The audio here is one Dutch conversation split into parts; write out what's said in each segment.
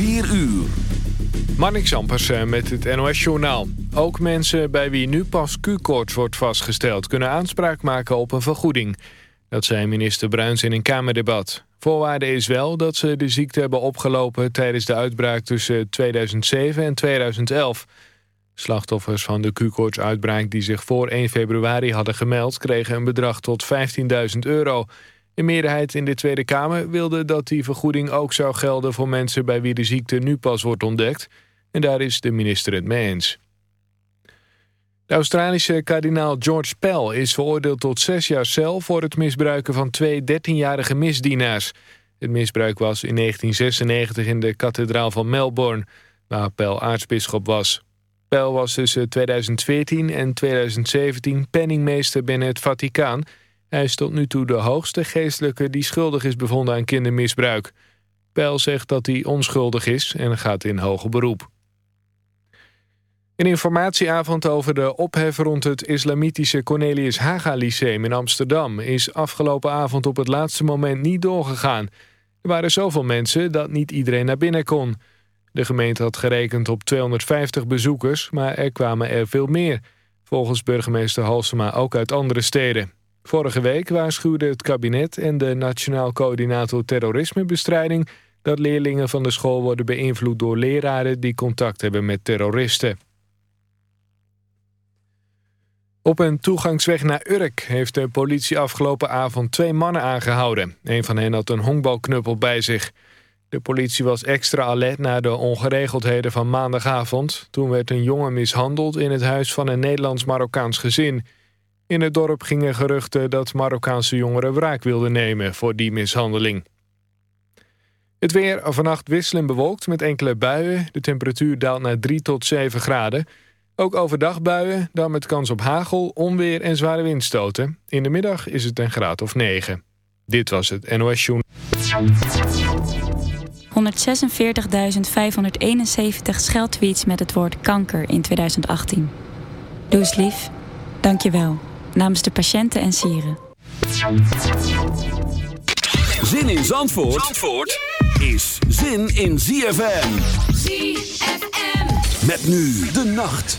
4 uur. Marnik Zampersen met het NOS-journaal. Ook mensen bij wie nu pas Q-koorts wordt vastgesteld... kunnen aanspraak maken op een vergoeding. Dat zei minister Bruins in een Kamerdebat. Voorwaarde is wel dat ze de ziekte hebben opgelopen... tijdens de uitbraak tussen 2007 en 2011. Slachtoffers van de Q-koortsuitbraak die zich voor 1 februari hadden gemeld... kregen een bedrag tot 15.000 euro... De meerderheid in de Tweede Kamer wilde dat die vergoeding ook zou gelden voor mensen bij wie de ziekte nu pas wordt ontdekt. En daar is de minister het mee eens. De Australische kardinaal George Pell is veroordeeld tot zes jaar cel... voor het misbruiken van twee 13-jarige misdienaars. Het misbruik was in 1996 in de kathedraal van Melbourne... waar Pell aartsbisschop was. Pell was tussen 2014 en 2017 penningmeester binnen het Vaticaan... Hij is tot nu toe de hoogste geestelijke die schuldig is bevonden aan kindermisbruik. Pijl zegt dat hij onschuldig is en gaat in hoger beroep. Een informatieavond over de ophef rond het islamitische Cornelius Haga Lyceum in Amsterdam is afgelopen avond op het laatste moment niet doorgegaan. Er waren zoveel mensen dat niet iedereen naar binnen kon. De gemeente had gerekend op 250 bezoekers, maar er kwamen er veel meer. Volgens burgemeester Halsema ook uit andere steden. Vorige week waarschuwde het kabinet en de Nationaal Coördinator Terrorismebestrijding... dat leerlingen van de school worden beïnvloed door leraren die contact hebben met terroristen. Op een toegangsweg naar Urk heeft de politie afgelopen avond twee mannen aangehouden. Een van hen had een honkbalknuppel bij zich. De politie was extra alert na de ongeregeldheden van maandagavond. Toen werd een jongen mishandeld in het huis van een Nederlands-Marokkaans gezin... In het dorp gingen geruchten dat Marokkaanse jongeren wraak wilden nemen voor die mishandeling. Het weer vannacht wisselend bewolkt met enkele buien. De temperatuur daalt naar 3 tot 7 graden. Ook overdag buien, dan met kans op hagel, onweer en zware windstoten. In de middag is het een graad of 9. Dit was het NOS Joen. 146.571 scheldtweets met het woord kanker in 2018. Doe lief. Dank je wel namens de patiënten en sieren. Zin in Zandvoort, Zandvoort is zin in ZFM. ZFM. Met nu de nacht.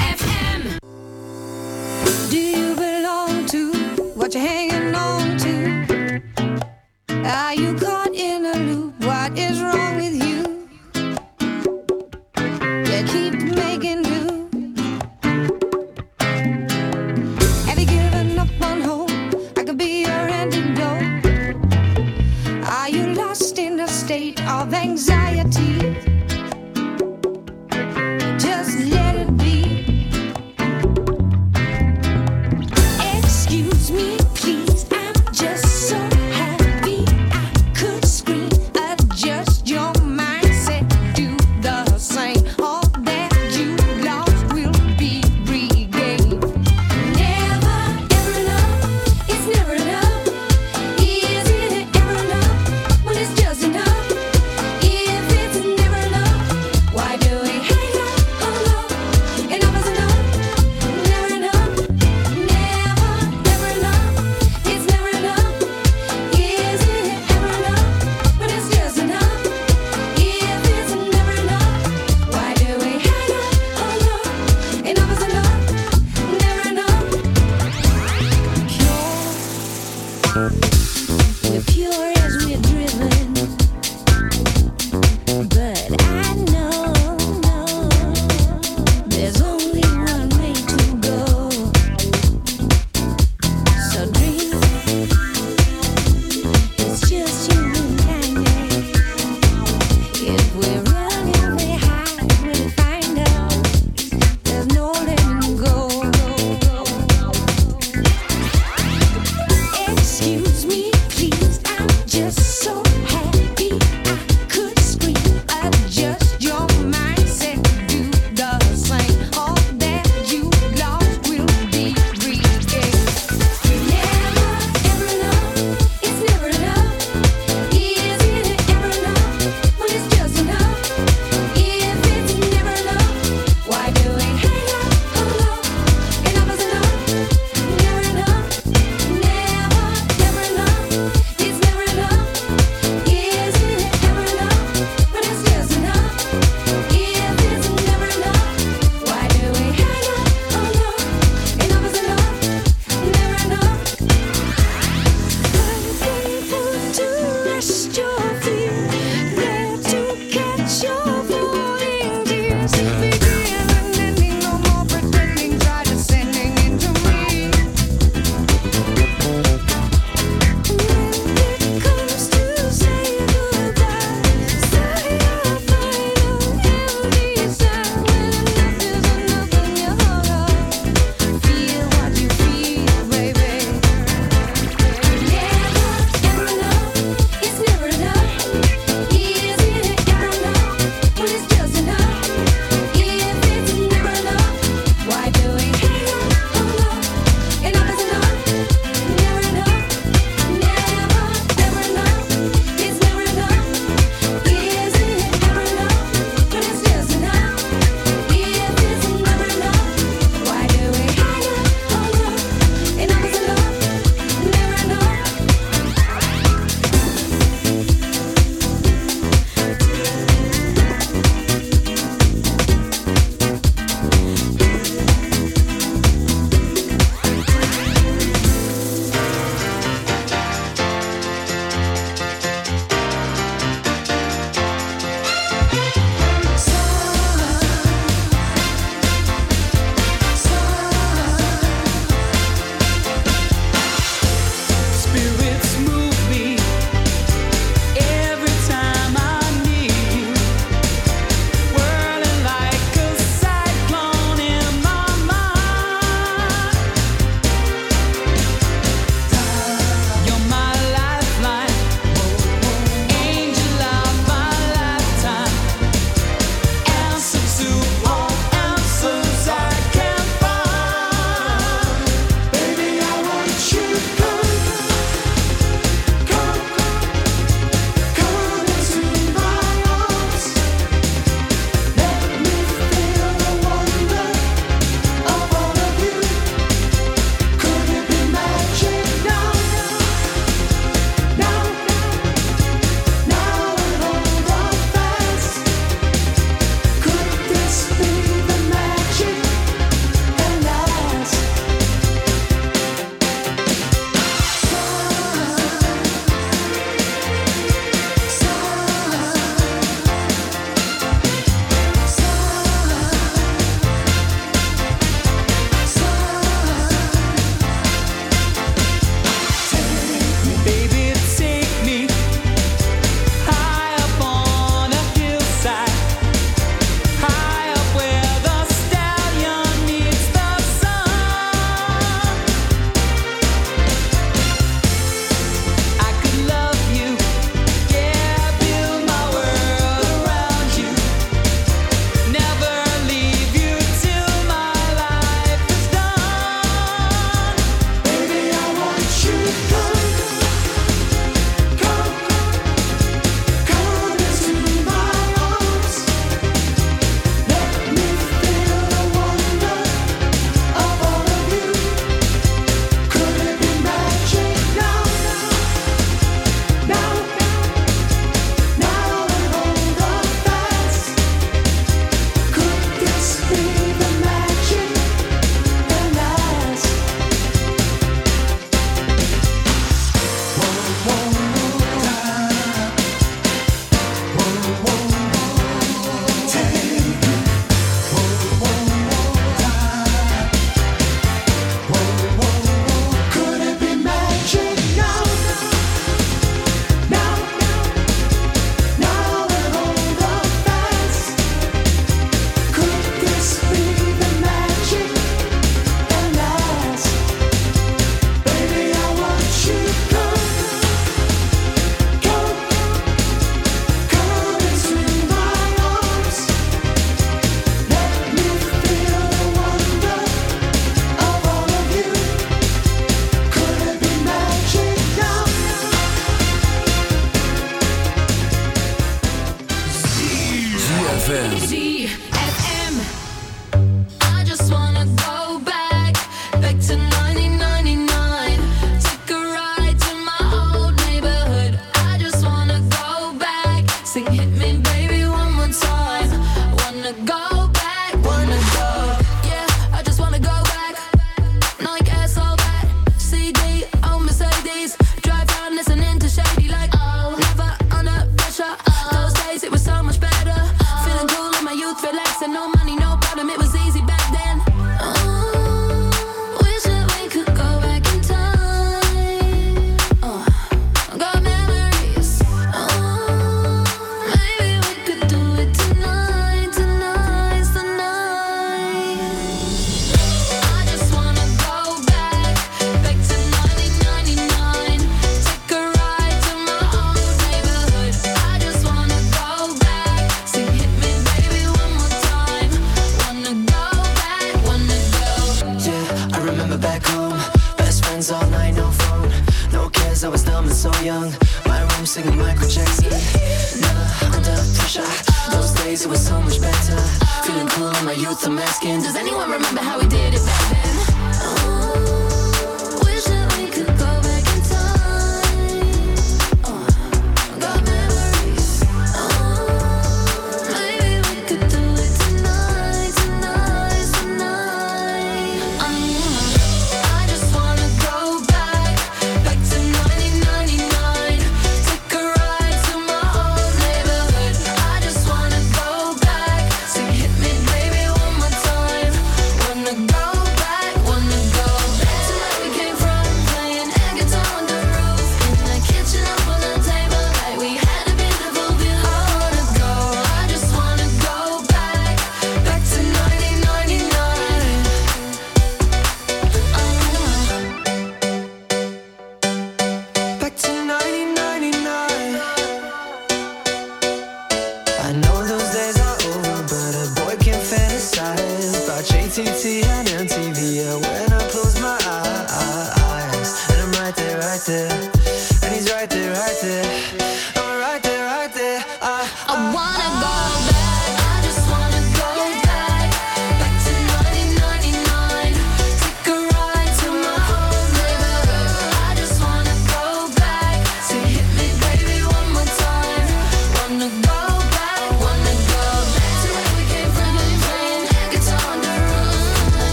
pure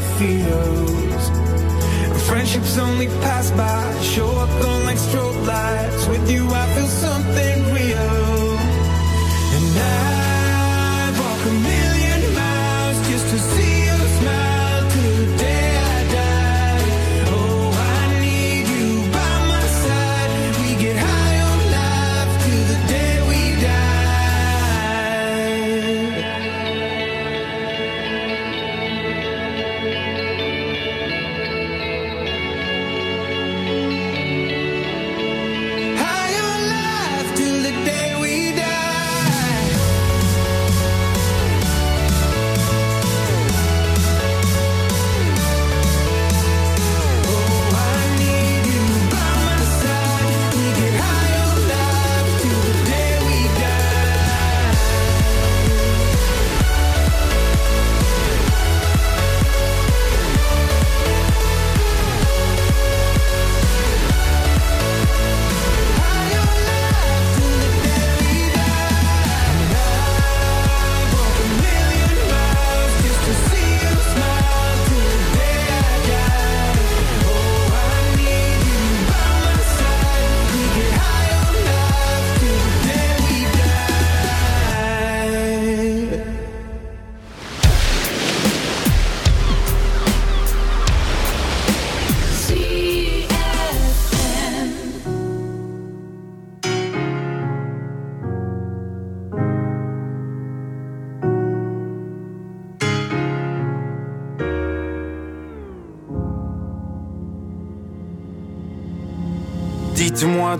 my feels. Friendships only pass by, show up on like strobe lights. With you, I feel something real.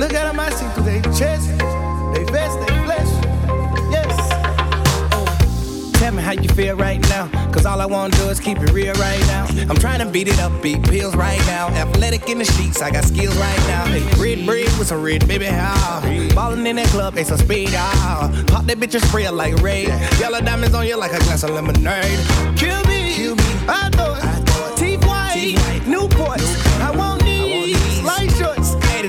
Look at them, see through they chest, they vest, they flesh. Yes. Tell me how you feel right now. Cause all I wanna do is keep it real right now. I'm trying to beat it up, beat pills right now. Athletic in the sheets, I got skills right now. Hey, red bread with some red baby how. Ballin' in that club, they some speed ah. Pop that bitch and spray it like Ray. Yellow diamonds on you like a glass of lemonade. Kill me, Kill me. I thought, I thought. white, Newport. I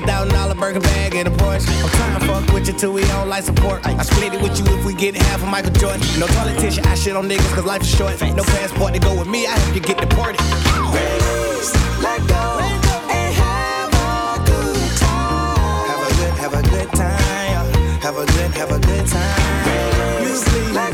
hundred thousand dollar burger bag and a Porsche. I'm trying to fuck with you till we don't like support. I split it with you if we get half of Michael Jordan. No politician, I shit on niggas cause life is short. No passport to go with me, I hope you get deported. Raise, let go, and have a good time. Have a good, have a good time. Have a good, have a good time. Raise, let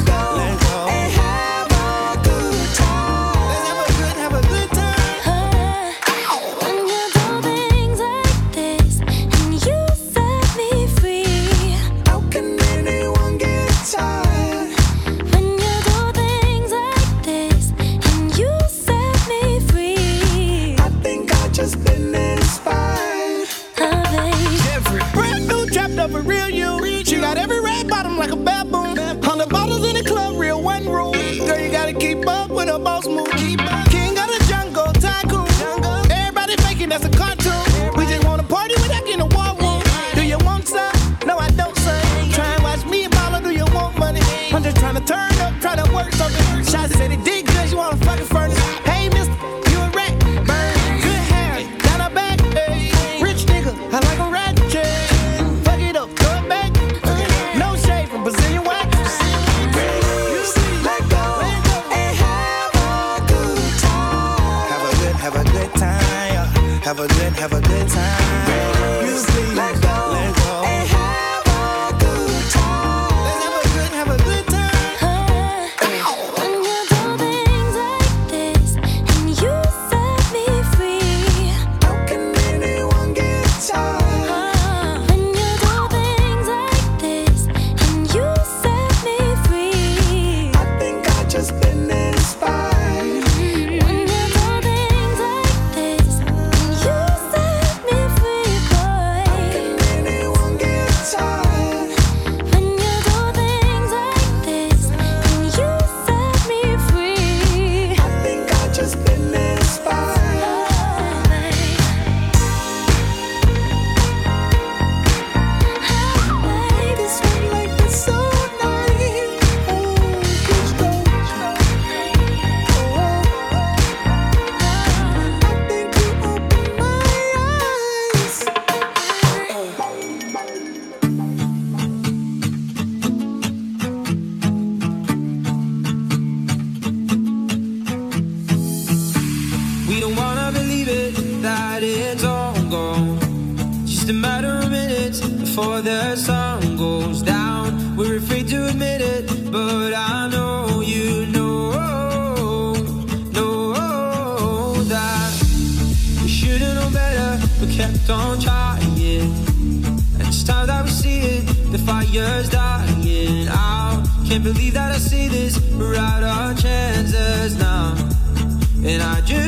And I just